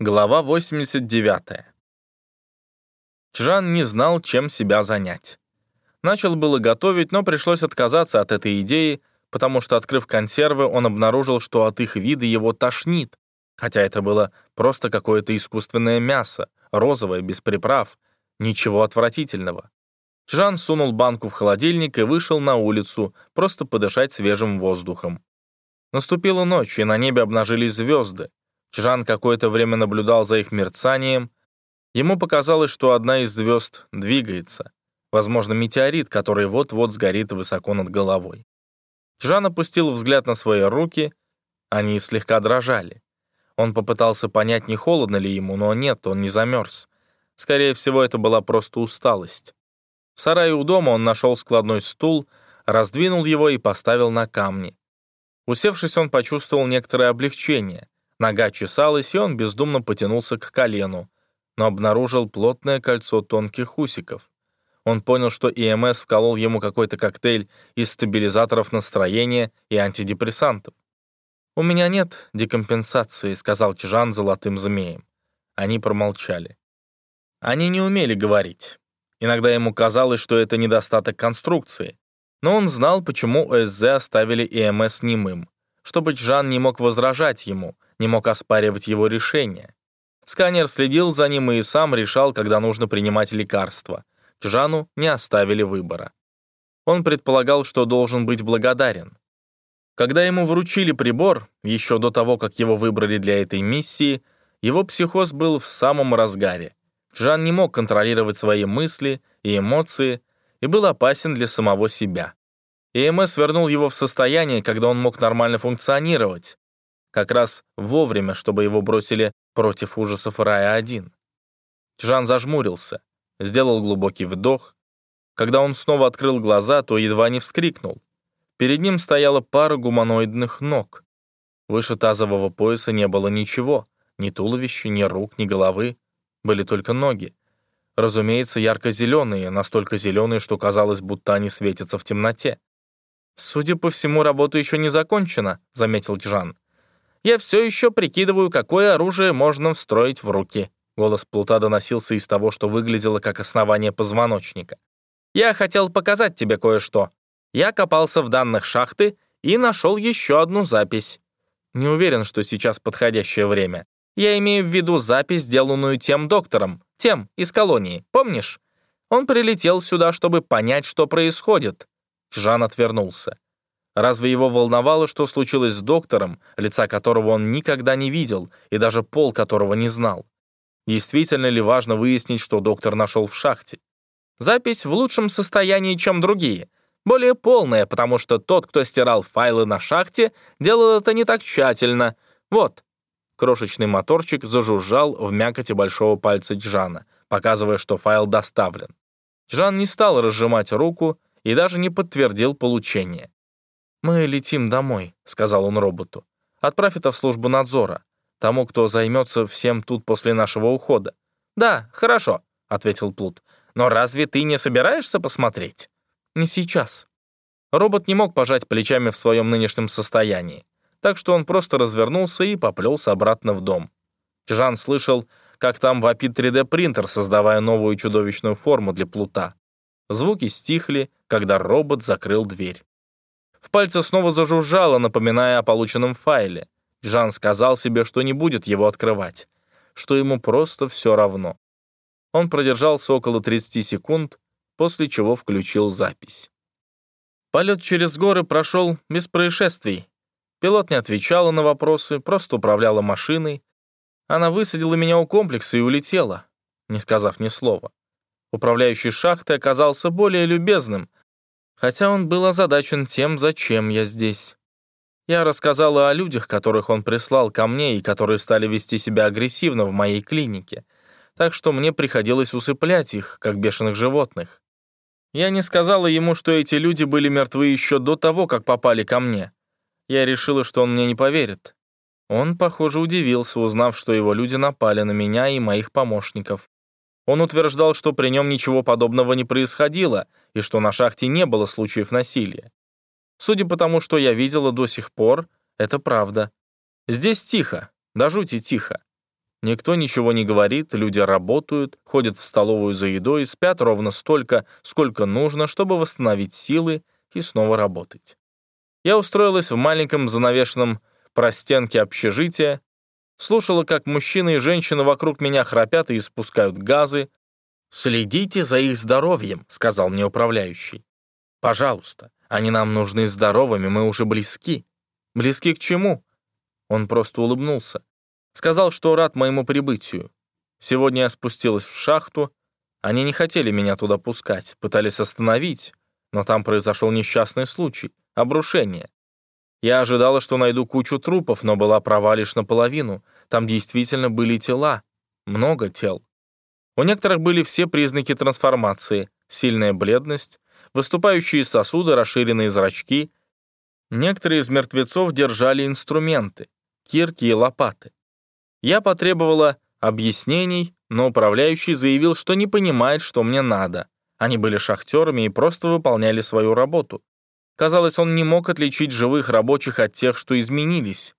Глава 89. Чжан не знал, чем себя занять. Начал было готовить, но пришлось отказаться от этой идеи, потому что, открыв консервы, он обнаружил, что от их вида его тошнит, хотя это было просто какое-то искусственное мясо, розовое, без приправ, ничего отвратительного. Чжан сунул банку в холодильник и вышел на улицу, просто подышать свежим воздухом. Наступила ночь, и на небе обнажились звезды. Чжан какое-то время наблюдал за их мерцанием. Ему показалось, что одна из звезд двигается. Возможно, метеорит, который вот-вот сгорит высоко над головой. Чжан опустил взгляд на свои руки. Они слегка дрожали. Он попытался понять, не холодно ли ему, но нет, он не замерз. Скорее всего, это была просто усталость. В сарае у дома он нашел складной стул, раздвинул его и поставил на камни. Усевшись, он почувствовал некоторое облегчение. Нога чесалась, и он бездумно потянулся к колену, но обнаружил плотное кольцо тонких усиков. Он понял, что ИМС вколол ему какой-то коктейль из стабилизаторов настроения и антидепрессантов. «У меня нет декомпенсации», — сказал Чжан золотым змеем. Они промолчали. Они не умели говорить. Иногда ему казалось, что это недостаток конструкции. Но он знал, почему ОСЗ оставили ИМС немым, чтобы Чжан не мог возражать ему, не мог оспаривать его решение. Сканер следил за ним и сам решал, когда нужно принимать лекарства. Чжану не оставили выбора. Он предполагал, что должен быть благодарен. Когда ему вручили прибор, еще до того, как его выбрали для этой миссии, его психоз был в самом разгаре. Жан не мог контролировать свои мысли и эмоции и был опасен для самого себя. ЭМС вернул его в состояние, когда он мог нормально функционировать, как раз вовремя, чтобы его бросили против ужасов Рая-1. Жан зажмурился, сделал глубокий вдох. Когда он снова открыл глаза, то едва не вскрикнул. Перед ним стояла пара гуманоидных ног. Выше тазового пояса не было ничего, ни туловища, ни рук, ни головы, были только ноги. Разумеется, ярко-зеленые, настолько зеленые, что казалось, будто они светятся в темноте. «Судя по всему, работа еще не закончена», — заметил Джан я все еще прикидываю, какое оружие можно встроить в руки». Голос Плута доносился из того, что выглядело как основание позвоночника. «Я хотел показать тебе кое-что. Я копался в данных шахты и нашел еще одну запись. Не уверен, что сейчас подходящее время. Я имею в виду запись, сделанную тем доктором, тем из колонии, помнишь? Он прилетел сюда, чтобы понять, что происходит». Жан отвернулся. Разве его волновало, что случилось с доктором, лица которого он никогда не видел и даже пол которого не знал? Действительно ли важно выяснить, что доктор нашел в шахте? Запись в лучшем состоянии, чем другие. Более полная, потому что тот, кто стирал файлы на шахте, делал это не так тщательно. Вот. Крошечный моторчик зажужжал в мякоти большого пальца Джана, показывая, что файл доставлен. Джан не стал разжимать руку и даже не подтвердил получение. «Мы летим домой», — сказал он роботу. «Отправь это в службу надзора, тому, кто займется всем тут после нашего ухода». «Да, хорошо», — ответил Плут. «Но разве ты не собираешься посмотреть?» «Не сейчас». Робот не мог пожать плечами в своем нынешнем состоянии, так что он просто развернулся и поплелся обратно в дом. Жан слышал, как там вопит 3D-принтер, создавая новую чудовищную форму для Плута. Звуки стихли, когда робот закрыл дверь. В пальце снова зажужжало, напоминая о полученном файле. Жан сказал себе, что не будет его открывать, что ему просто все равно. Он продержался около 30 секунд, после чего включил запись. Полет через горы прошел без происшествий. Пилот не отвечала на вопросы, просто управляла машиной. Она высадила меня у комплекса и улетела, не сказав ни слова. Управляющий шахты оказался более любезным, хотя он был озадачен тем, зачем я здесь. Я рассказала о людях, которых он прислал ко мне и которые стали вести себя агрессивно в моей клинике, так что мне приходилось усыплять их, как бешеных животных. Я не сказала ему, что эти люди были мертвы еще до того, как попали ко мне. Я решила, что он мне не поверит. Он, похоже, удивился, узнав, что его люди напали на меня и моих помощников. Он утверждал, что при нем ничего подобного не происходило и что на шахте не было случаев насилия. Судя по тому, что я видела до сих пор, это правда. Здесь тихо, до жути тихо. Никто ничего не говорит, люди работают, ходят в столовую за едой спят ровно столько, сколько нужно, чтобы восстановить силы и снова работать. Я устроилась в маленьком занавешенном простенке общежития, слушала, как мужчины и женщины вокруг меня храпят и испускают газы. «Следите за их здоровьем», — сказал мне управляющий. «Пожалуйста, они нам нужны здоровыми, мы уже близки». «Близки к чему?» Он просто улыбнулся. Сказал, что рад моему прибытию. Сегодня я спустилась в шахту. Они не хотели меня туда пускать, пытались остановить, но там произошел несчастный случай — обрушение. Я ожидала, что найду кучу трупов, но была права лишь наполовину. Там действительно были тела. Много тел. У некоторых были все признаки трансформации. Сильная бледность, выступающие сосуды, расширенные зрачки. Некоторые из мертвецов держали инструменты, кирки и лопаты. Я потребовала объяснений, но управляющий заявил, что не понимает, что мне надо. Они были шахтерами и просто выполняли свою работу. Казалось, он не мог отличить живых рабочих от тех, что изменились.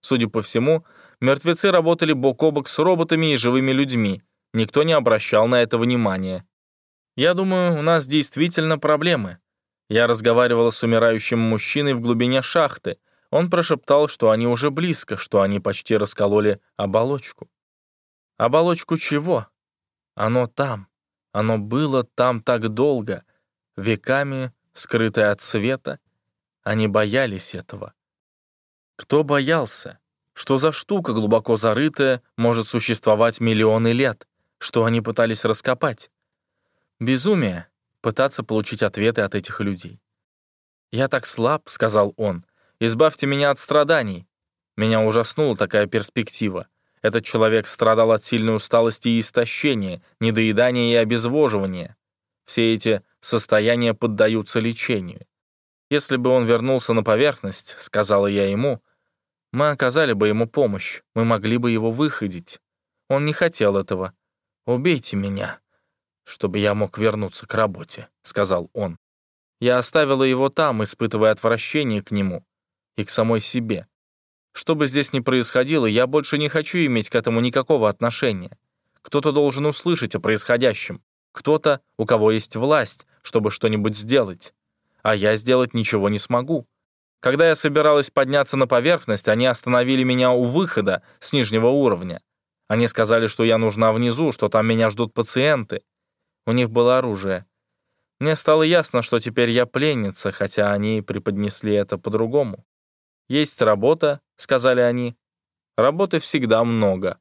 Судя по всему, мертвецы работали бок о бок с роботами и живыми людьми. Никто не обращал на это внимания. Я думаю, у нас действительно проблемы. Я разговаривала с умирающим мужчиной в глубине шахты, он прошептал, что они уже близко, что они почти раскололи оболочку. Оболочку чего? Оно там. Оно было там так долго, веками скрытое от света. Они боялись этого. Кто боялся? Что за штука, глубоко зарытая, может существовать миллионы лет? Что они пытались раскопать? Безумие — пытаться получить ответы от этих людей. «Я так слаб», — сказал он, Избавьте меня от страданий». Меня ужаснула такая перспектива. Этот человек страдал от сильной усталости и истощения, недоедания и обезвоживания. Все эти состояния поддаются лечению. Если бы он вернулся на поверхность, сказала я ему, мы оказали бы ему помощь, мы могли бы его выходить. Он не хотел этого. «Убейте меня, чтобы я мог вернуться к работе», — сказал он. Я оставила его там, испытывая отвращение к нему и к самой себе. Что бы здесь ни происходило, я больше не хочу иметь к этому никакого отношения. Кто-то должен услышать о происходящем. Кто-то, у кого есть власть, чтобы что-нибудь сделать. А я сделать ничего не смогу. Когда я собиралась подняться на поверхность, они остановили меня у выхода с нижнего уровня. Они сказали, что я нужна внизу, что там меня ждут пациенты. У них было оружие. Мне стало ясно, что теперь я пленница, хотя они преподнесли это по-другому. «Есть работа», — сказали они. Работы всегда много.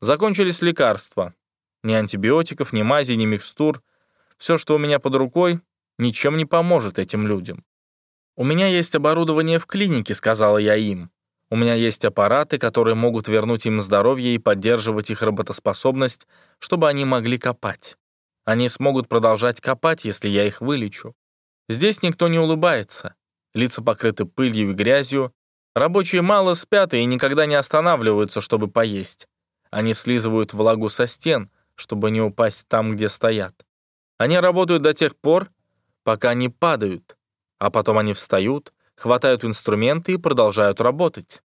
Закончились лекарства. Ни антибиотиков, ни мази, ни микстур. Все, что у меня под рукой, ничем не поможет этим людям. «У меня есть оборудование в клинике», — сказала я им. «У меня есть аппараты, которые могут вернуть им здоровье и поддерживать их работоспособность, чтобы они могли копать. Они смогут продолжать копать, если я их вылечу. Здесь никто не улыбается лица покрыты пылью и грязью. Рабочие мало спят и никогда не останавливаются, чтобы поесть. Они слизывают влагу со стен, чтобы не упасть там, где стоят. Они работают до тех пор, пока не падают, а потом они встают, хватают инструменты и продолжают работать.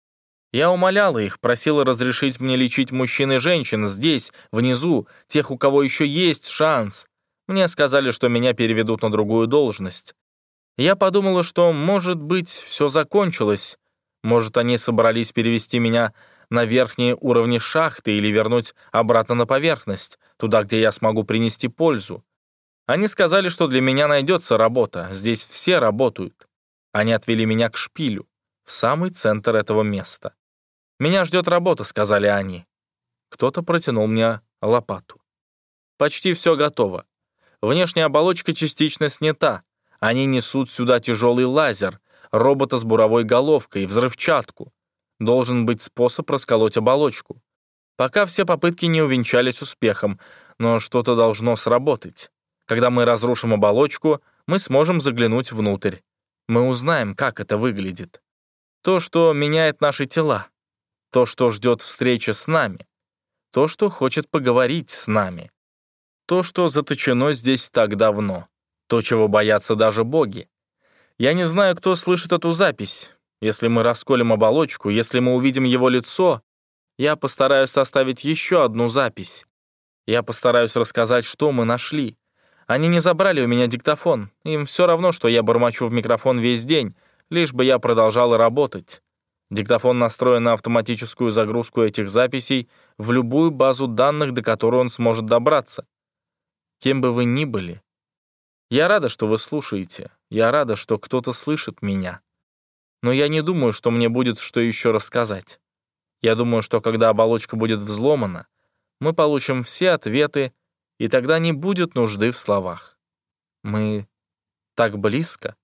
Я умоляла их, просила разрешить мне лечить мужчин и женщин здесь, внизу, тех, у кого еще есть шанс. Мне сказали, что меня переведут на другую должность. Я подумала, что, может быть, все закончилось. Может, они собрались перевести меня на верхние уровни шахты или вернуть обратно на поверхность, туда, где я смогу принести пользу. Они сказали, что для меня найдется работа, здесь все работают. Они отвели меня к шпилю, в самый центр этого места. «Меня ждет работа», — сказали они. Кто-то протянул мне лопату. Почти все готово. Внешняя оболочка частично снята, они несут сюда тяжелый лазер, робота с буровой головкой, взрывчатку. Должен быть способ расколоть оболочку. Пока все попытки не увенчались успехом, но что-то должно сработать. Когда мы разрушим оболочку, мы сможем заглянуть внутрь. Мы узнаем, как это выглядит. То, что меняет наши тела. То, что ждет встречи с нами. То, что хочет поговорить с нами. То, что заточено здесь так давно. То, чего боятся даже боги. Я не знаю, кто слышит эту запись. Если мы расколем оболочку, если мы увидим его лицо, Я постараюсь составить еще одну запись. Я постараюсь рассказать, что мы нашли. Они не забрали у меня диктофон. Им все равно, что я бормочу в микрофон весь день, лишь бы я продолжала работать. Диктофон настроен на автоматическую загрузку этих записей в любую базу данных, до которой он сможет добраться. Кем бы вы ни были, я рада, что вы слушаете. Я рада, что кто-то слышит меня. Но я не думаю, что мне будет что еще рассказать. Я думаю, что когда оболочка будет взломана, мы получим все ответы, и тогда не будет нужды в словах. Мы так близко.